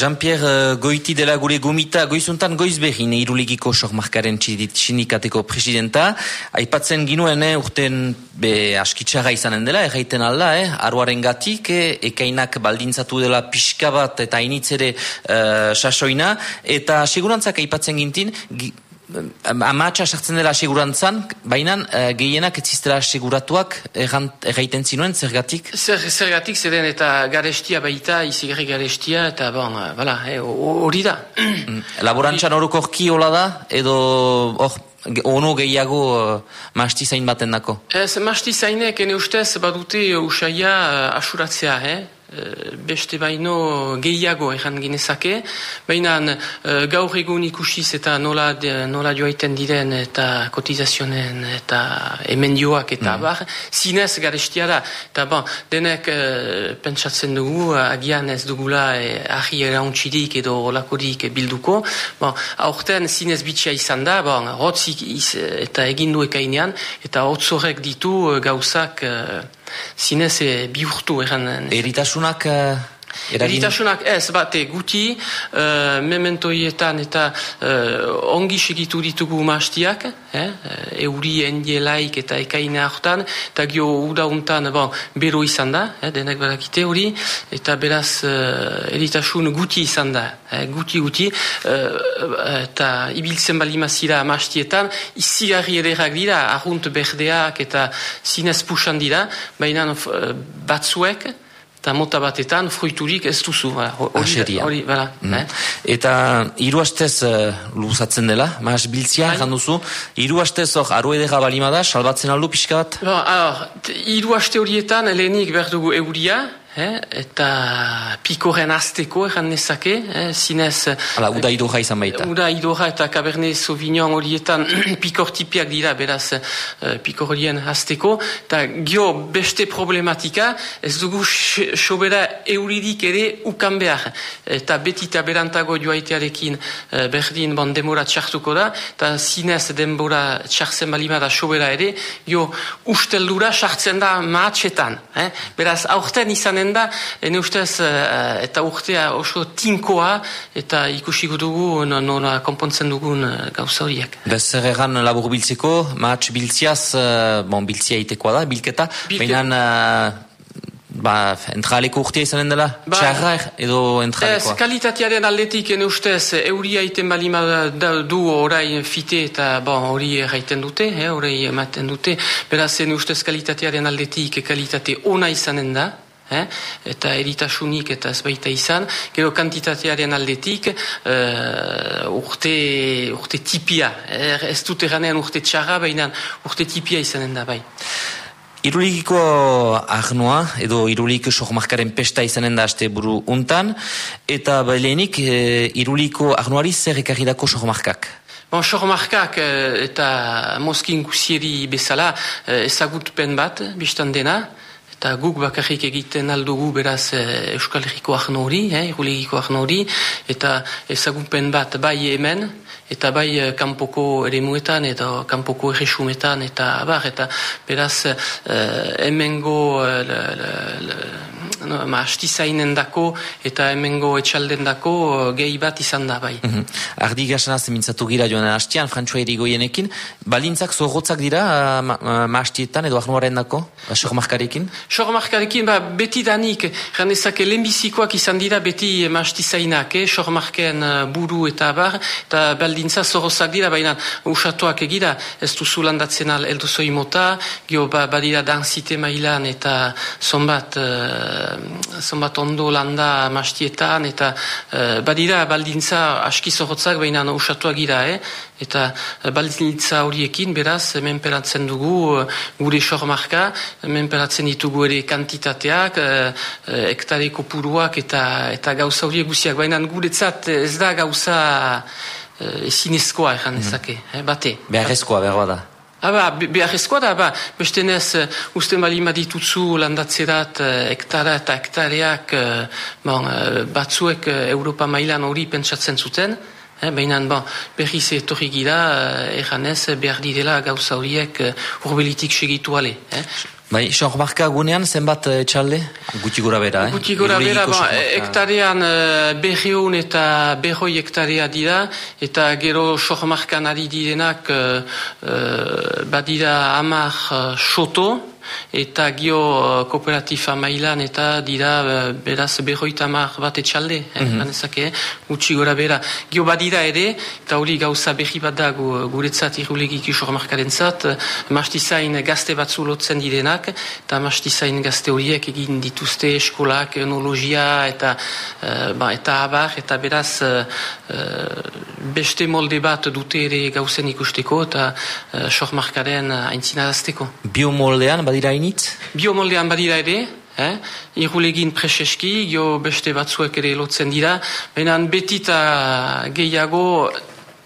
Jean-Pierre uh, Goiti dela gure gomita goizuntan goiz behin iruligiko sormarkaren txindikateko presidenta. Aipatzen ginuen eh, urten be askitsaga izanen dela, erraiten alda, eh, aruaren gatik, eh, ekainak baldintzatu dela pixka bat eta initzere uh, sasoina, eta segurantzak aipatzen gintin, amatsa sartzen dela asigurantzan, baina uh, gehienak etziztela aseguratuak erraiten zinuen, zergatik? Zer, zergatik, zeden eta garestia baita, izigarri garestia, eta bon, bala, eh, hori da. Mm. Laborantzan horoko hola da, edo hor, ono gehiago uh, mastizain baten dako? Ez, mastizainek, ene ustez, badute usaia uh, asuratzea, eh? Eh, beste baino gehiago egan ginezake, baina uh, gaur egun ikusiz eta nola, de, nola joaiten diren eta kotizazionen eta emendioak eta mm. bar, zinez garestia da, eta bon, denek uh, pentsatzen dugu, agian ez dugula eh, ahi erauntxidik edo olakorik bilduko, bon, aurten zinez bitxia izan da, bon, rotzik eta egindu ekainean, eta hotzorek ditu gauzak zinez e, bihurtu egan. Eritasunak... Uh... Eritasunak ez, bate, guti, uh, mementoietan eta uh, ongi segitu ditugu maastiak, eh? euri endielaik eta ekaina hartan, eta gio udauntan bon, bero izan da, eh? denek barakite hori, eta beraz uh, eritasun guti izan da, eh? guti guti, uh, eta ibiltzen balimazira maastietan, izigarri ederrak dira, ahunt berdeak eta zinez pusan dira, baina uh, batzuek, eta mota batetan fruiturik ez duzu. Hori, mm. eh? Eta hiru hastez uh, luzatzen dela, maaz biltzia, bai. duzu, hiru hastez hor, aru edera balimada, salbatzen aldu pixka bat? Hiru haste horietan, lehenik behar dugu euria, Eh, eta pikoren azteko eran nezake, eh, zinez... Hala, uda idorra izan baita. Uda idorra eta Cabernet Sauvignon horietan pikor tipiak dira, beraz uh, pikor horien azteko. Eta gio beste problematika, ez dugu sobera euridik ere ukan behar. Eta beti eta berantago joaitearekin uh, berdin bon demora txartuko da, eta zinez denbora txartzen balimada sobera ere, gio usteldura sartzen da maatxetan. Eh? Beraz, aurten izan da, ene ustez, uh, eta urtea oso tinkoa, eta ikusiko dugu nola konpontzen dugun uh, gauza horiek. Bez, zer egan labur biltzeko, maatx biltziaz, uh, bon, biltzia itekoa da, bilketa, Bilke... baina ba, entraleko urtea izanen dela? Ba, Txarra edo entralekoa? Ez, kalitatearen aldetik ene ustez, euria iten balima du orai fite eta bon, hori erraiten dute, eh, hori ematen dute, beraz ene ustez kalitatearen aldetik kalitate ona izanen da, eh? eta eritasunik eta ez baita izan, gero kantitatearen aldetik uh, urte, urte tipia, er, ez dut eranean urte txarra, baina urte tipia izanen da bai. Irulikiko agnoa, edo irulik sohmarkaren pesta izanen da aste buru untan, eta bailenik e, iruliko agnoari zer ekarridako sohmarkak? Bon, sohmarkak eh, eta moskin guzieri bezala eh, ezagutpen bat, biztan dena, eta guk bakarrik egiten aldugu beraz e, Euskal Herriko ahnori, eh, ahnori, eta ezagupen bat bai hemen, eta bai e, kanpoko ere muetan, eta kanpoko erresumetan, eta bar, eta beraz e, hemengo e, no, ma, dako, eta hemengo etxalden dako gehi bat izan da bai. Mm -hmm. Ardi gasana zemintzatu gira joan hastian, frantzua erigoienekin, balintzak zorrotzak dira ma, ma, edo ahnuaren dako, sohmarkarekin? Sormarkarekin, ba, beti danik, janezak, lehenbizikoak izan dira beti mastizainak, eh? sormarken buru eta bar, eta baldintza zorozak dira, baina usatuak egira, ez duzu landatzen al eldozoi mota, gio ba, badira danzite mailan eta zonbat, uh, zonbat ondo landa mastietan, eta uh, badira baldintza aski zorozak, baina usatuak gira, eh? eta baldintza horiekin, beraz, menperatzen dugu gure sormarka, menperatzen ditugu ere kantitateak, e, hektare kopuruak eta, eta gauza horiek guziak. Baina guretzat ez da gauza ezinezkoa egan mhm. ezake, mm bate. Beharrezkoa, behar da. Aba, beharrezkoa da, ba, beste nez, uste mali maditutzu landatzerat hektara eta hektareak bon, batzuek Europa mailan hori pentsatzen zuten, Eh, Baina ba, berriz etorri gira, eh, erranez behar direla gauza horiek urbelitik segitu ale. Eh? Bai, xor marka gunean zenbat etxalde? Guti gura bera, eh? Guti gura bera, ba, hektarean uh, eta behoi hektarea dira, eta gero xor markan ari direnak uh, badira amar uh, soto, eta gio uh, kooperatifa mailan eta dira uh, beraz berroita mar bat etxalde, mm -hmm. eh, utxi gora bera. Gio badira ere, eta hori gauza berri bat da gu, guretzat irulegik isor markaren zat, uh, mastizain gazte bat zulotzen direnak, eta mastizain gazte horiek egin dituzte eskolak, enologia, eta, uh, ba, eta abar, eta beraz uh, beste molde bat dute ere gauzen ikusteko, eta uh, sor markaren uh, Biomoldean, badira initz? Biomoldean badira ere, eh? irulegin preseski, jo beste batzuek ere lotzen dira, baina betita gehiago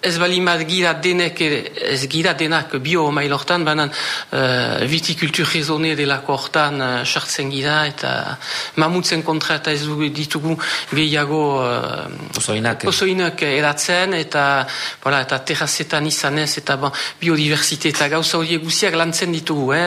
Ez bali mat gira denek, ez gira denak bio mailortan, banan uh, vitikultur rezone delako hortan uh, sartzen gira, eta mamutzen kontra eta ez ditugu gehiago uh, osoinak eratzen, eta, voilà, eta terrazetan izanez, eta bon, biodiversite eta gauza horiek guziak lantzen ditugu, eh,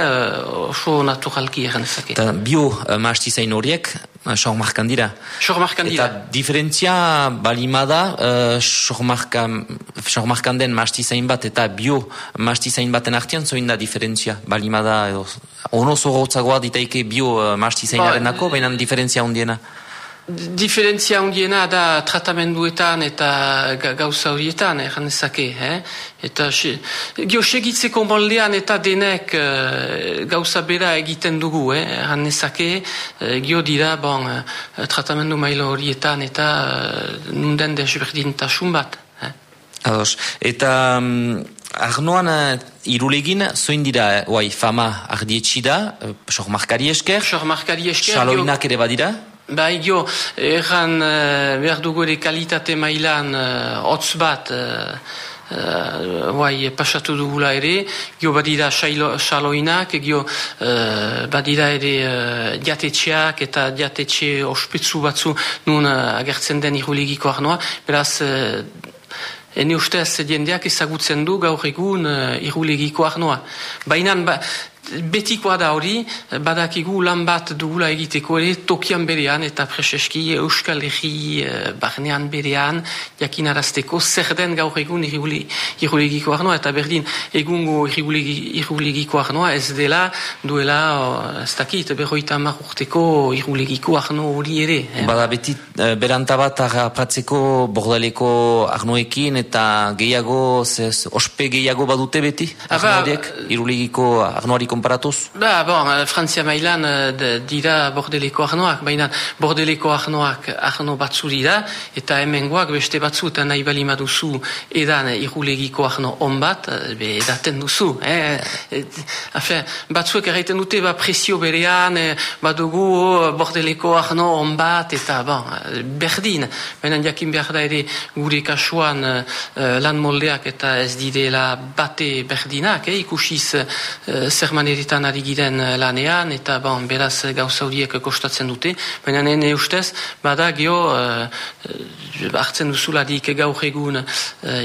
oso naturalki eran ezake. Eta bio uh, maastizain horiek, Sor markan dira. Sor markan dira. Eta diferentzia balimada, uh, sor markan sormarkan den mastizain bat eta bio mastizain baten artian zoin da diferentzia balimada edo ono zorotzagoa ditaike bio uh, mastizainaren nako, ba, behinan diferentzia hundiena Diferentzia hundiena da tratamenduetan eta gauza horietan, erran ezake. Eh? Eta gio segitzeko moldean eta denek uh, gauza bera egiten dugu, eh? erran ezake. Uh, gio dira, bon, uh, tratamendu mailo horietan eta uh, nunden desberdintasun bat. Ados. Eta um, arnoan irulegin, zoin dira, uh, fama ardietxi da, uh, sor markari esker, sor markari esker, xaloinak ere badira? Ba, jo, erran uh, behar dugu ere kalitate mailan uh, hotz bat, uh, Uh, pasatu dugula ere, gio badira xaloinak, gio uh, badira ere uh, diatetxeak eta diatetxe ospetsu batzu nun uh, agertzen den irulegiko arnoa, beraz Ene ustez jendeak ezagutzen du gaur egun uh, irulegiko arnoa. Baina ba, betikoa da hori, badakigu lan bat dugula egiteko ere tokian berean eta preseski euskal egi uh, barnean berean jakinarazteko zer den gaur egun irulegiko arnoa eta berdin egungo irulegiko arnoa ez dela duela uh, ez dakit berroita urteko irulegiko arno hori ere. Eh? Bada beti uh, berantabat apratzeko bordaleko arnoekin eta gehiago, zez, ospe gehiago badute beti? Ba, irulegiko arnoari konparatuz? Ba, bon, eh, Frantzia mailan eh, dira bordeleko arnoak, baina bordeleko arnoak arno batzu dira, eta hemengoak beste batzu eta nahi bali maduzu edan irulegiko arno on bat, eh, be edaten duzu. Eh? Afe, batzuek erraiten dute ba, presio berean, badugu bordeleko arno on bat, eta bon, berdin, baina jakin behar da ere gure kasuan uh, lan moldeak eta ez didela bate berdinak, eh, ikusiz uh, zer maneritan ari giren lanean, eta bon, beraz gauza horiek kostatzen dute, baina nene ustez, bada gio uh, hartzen duzuladik gaur egun uh,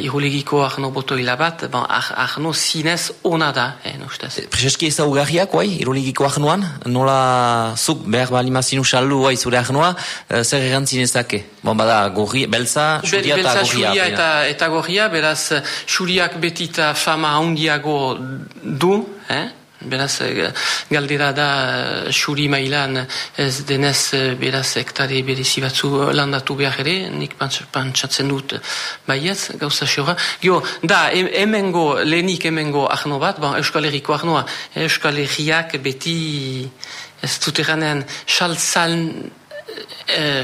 irulegiko arno botoila bat, bon, ar, arno zinez ona da, eh, ustez. Prezeski ez daugarriak, guai, irulegiko arnoan, nola zuk behar balimazinu saldu, guai, zure arnoa, uh, zer erantzin ezake? Bon, bada, gorri, belza, xuria eta gorria. eta, eta gorria, beraz, xuriak betita fama handiago du, eh? Beraz, eh, galdera da xuri mailan ez denez eh, beraz hektare berezi batzu landatu behar ere, nik pantsatzen dut baietz, gauza xora. Gio, da, hemengo, lehenik hemengo ahno bat, bon, Euskal Herriko ahnoa, Euskal Herriak beti ez dut eranen xaltzan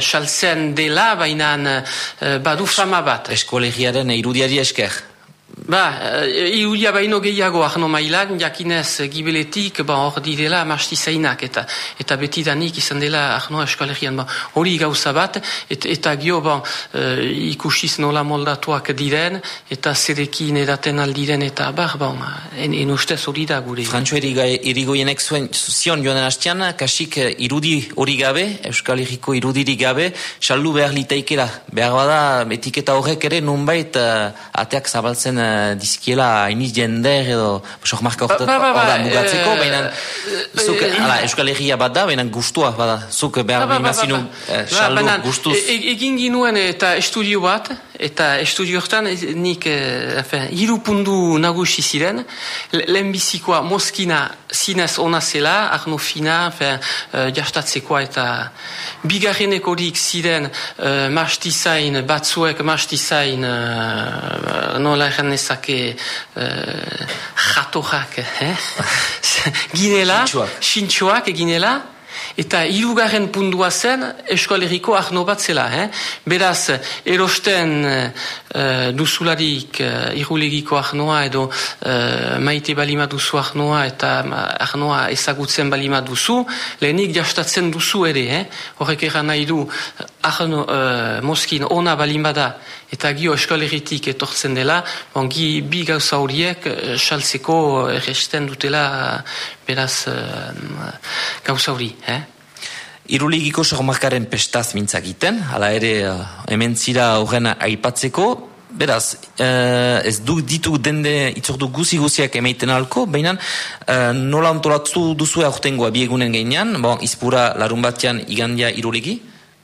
saltzen dela, baina uh, badu fama bat. Eskolegiaren irudiari esker. Ba, eh, iulia baino gehiago ahno mailan, jakinez gibeletik, ba, hor direla mastizainak, eta eta betidanik izan dela ahno eskalegian, ba, hori gauza bat, et, eta gio, ba, e, ikusiz nola moldatuak diren, eta zerekin edaten aldiren, eta bar, ba, en, en ustez hori da gure. Frantxo irigoienek zuen, zion joan hastian, kasik irudi hori gabe, euskalegiko irudirik gabe, saldu behar litaikera, behar bada etiketa horrek ere, nunbait, ateak zabaltzen uh, dizkiela hainiz jender edo sok marka Ba- ba- ba- ba, mugatzeko, eh, baina zuk, eh, ala, Euskal Herria bat da, baina gustua bada, zuk behar Ba, ba, ba, imazinu ba, ba. eh, Ba, saldu baina, gustuz. Eta estudio hortan nik eh, hiru pundu nagusi ziren, Le- lehenbizikoa Moskina zinez ona zela, Arno Fina, enfin, eh, jastatzekoa eta bigarrenek horik ziren eh, mastizain, batzuek mastizain, eh, nola erran nezake, eh, jatojak, eh? ginela, sintxoak eginela, eta hirugarren pundua zen eskoleriko arno bat zela. Eh? Beraz, erosten uh, duzularik uh, irulegiko arnoa edo uh, maite balima duzu arnoa eta arnoa ezagutzen balima duzu, lehenik jastatzen duzu ere. Eh? Horrek eran nahi du arno, uh, moskin ona balima da eta gio eskoleritik etortzen dela, bon, gi, bi gauza horiek eh, saltzeko erresten dutela beraz eh, gauza hori. Eh? Iruligiko sormarkaren pestaz mintzak egiten, hala ere uh, hemen zira horren aipatzeko, beraz, uh, ez du ditu dende itzordu guzi guziak emaiten alko, baina uh, nola antolatu duzu aurtengoa biegunen gainean, bon, izpura larun batean igandia iruligi?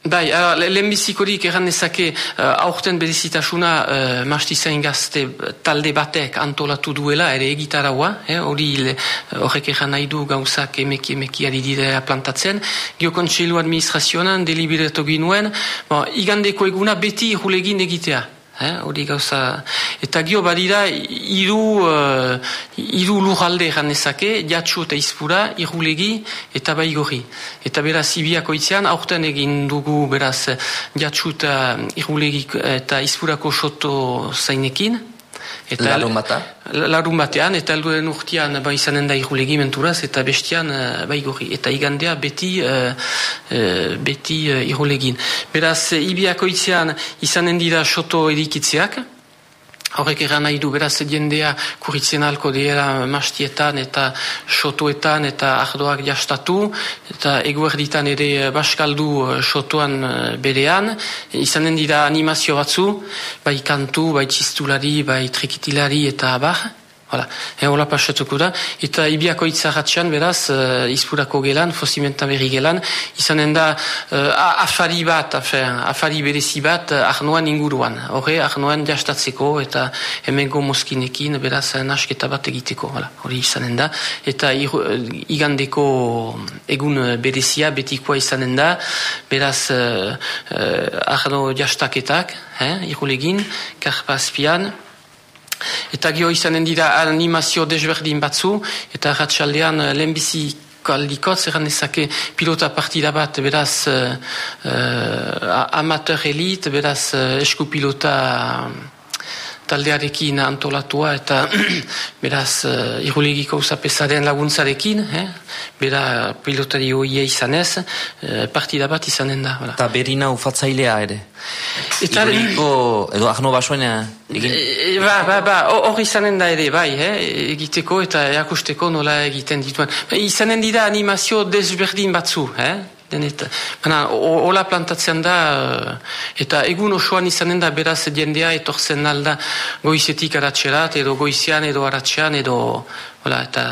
Bai, uh, lehenbizikorik erran nezake uh, aurten berezitasuna uh, mastizain gazte talde batek antolatu duela, ere egitaraua, eh, hori le- horrek erran nahi du gauzak emeki emeki ari plantatzen. Gio kontseilu administrazionan deliberatu ginuen, bon, igandeko eguna beti irulegin egitea. Eh, hori gauza, eta gio badira hiru uh, hiru lurralde erran nezake, jatsu eta izpura, irulegi eta baigorri. Eta beraz, ibiako itzean, aurten egin dugu beraz jatsu eta irulegi eta izpurako soto zainekin. Larun bata? Larun batean, eta helduen urtean ba, izanen da irulegi eta bestian uh, baigorri. Eta igandea beti, uh, uh, beti uh, irulegin. Beraz, ibiako itzean izanen dira soto edikitzeak, Horrek eran nahi du, beraz, jendea kuritzen alko dira mastietan eta sotoetan eta ardoak jastatu, eta eguerditan ere baskaldu eh, sotoan eh, berean, izanen dira animazio batzu, bai kantu, bai txistulari, bai trikitilari eta abar. Hala, e, hola pasatuko da. Eta ibiako itzaratxean, beraz, uh, izpurako gelan, fozimenta berri gelan, izanen da uh, afari bat, afen, afari berezi bat, uh, arnoan inguruan. Horre, arnoan jastatzeko eta hemengo moskinekin, beraz, nasketa bat egiteko. Hala, hori izanen da. Eta iru, igandeko egun berezia, betikoa izanen da, beraz, uh, uh, arno jastaketak, eh, irulegin, karpazpian, Eta gio izanen dira animazio desberdin batzu, eta ratxaldean lehenbizi aldikotz, erran ezake pilota partida bat, beraz uh, amateur elit, beraz uh, esku pilota taldearekin antolatua eta beraz uh, irulegiko usapesaren laguntzarekin, eh? bera pilotari hoie izanez, uh, partida bat izanen da. Voilà. Eta berina ufatzailea ere. Eta- Iruligiko, edo arno basuen egin... E, ba, ba, ba, hor izanen da ere, bai, eh, egiteko eta erakusteko nola egiten dituen. Izanen dira animazio desberdin batzu, eh? Denet, baina, hola plantatzen da, eh, eta egun osoan izanen da beraz jendea etortzen alda goizetik aratxerat, edo goizean, edo aratxean, edo, hola, eta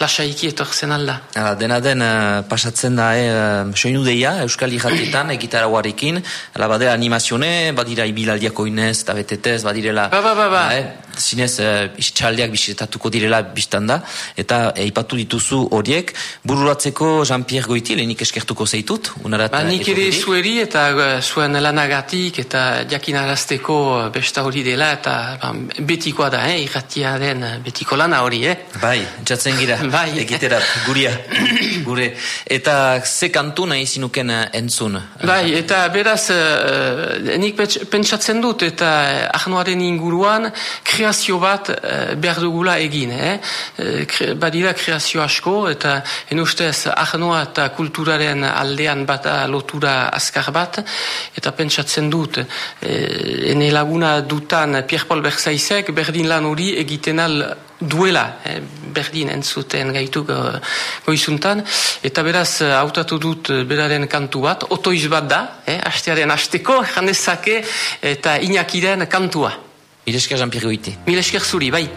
lasaiki etortzen alda. Hala, dena den eh, pasatzen da eh, soinu deia Euskal Irratietan egitaraguarekin ala badera animazione, badira ibilaldiako inez eta betetez, badirela Ba, ba, ba, ba. eh, zinez uh, txaldeak bisitatuko direla biztan da eta eipatu dituzu horiek bururatzeko Jean-Pierre Goiti lehenik eskertuko zeitut unarat Ba, eh, nik ere etorririk. zueri eta eh, zuen lanagatik eta jakinarazteko eh, besta hori dela eta ba, betikoa da, eh, irratiaren eh, betiko lana hori, eh? Bai, entzatzen gira, Bai. egiterat, guria, gure. Eta ze kantu nahi zinuken eh, entzun? Bai, eta beraz, uh, nik pentsatzen dut, eta eh, arnoaren inguruan kreazio bat eh, behar dugula egin. Eh? Eh, kre, badira kreazio asko, eta en ustez arnoa eta kulturaren aldean bat lotura azkar bat, eta pentsatzen dut, eh, ene laguna dutan Pierre Paul Berzaizek berdin lan hori egiten al duela, eh, berdin entzuten gaitu go, goizuntan, eta beraz eh, hautatu dut eh, beraren kantu bat, otoiz bat da, eh, hastearen hasteko, janezake, eta inakiren kantua. Milesker Jean-Pierre Goiti. Milesker zuri, bai.